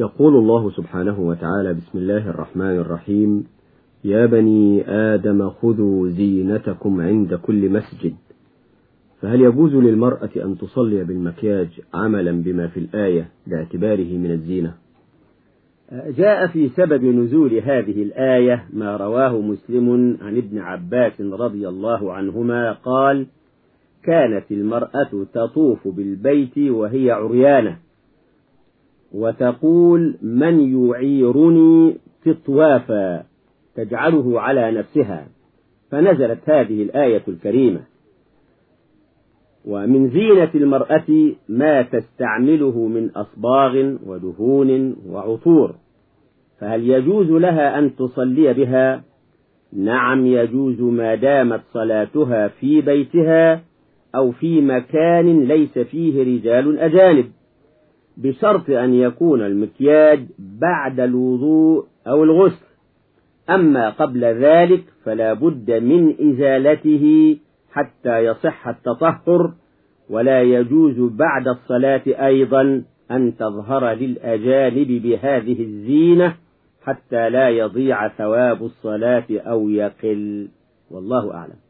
يقول الله سبحانه وتعالى بسم الله الرحمن الرحيم يا بني آدم خذوا زينتكم عند كل مسجد. فهل يجوز للمرأة أن تصلي بالمكياج عملا بما في الآية باعتباره من الزينة؟ جاء في سبب نزول هذه الآية ما رواه مسلم عن ابن عباس رضي الله عنهما قال كانت المرأة تطوف بالبيت وهي عريانة. وتقول من يعيرني تطوافا تجعله على نفسها. فنزلت هذه الآية الكريمة. ومن زينة المرأة ما تستعمله من أصباغ ودهون وعطور. فهل يجوز لها أن تصلي بها؟ نعم يجوز ما دامت صلاتها في بيتها أو في مكان ليس فيه رجال أجانب. بشرط أن يكون المكياج بعد الوضوء أو الغسل. أما قبل ذلك فلا بد من إزالته حتى يصح التطهر ولا يجوز بعد الصلاة أيضا أن تظهر للأجانب بهذه الزينة حتى لا يضيع ثواب الصلاة أو يقل. والله أعلم.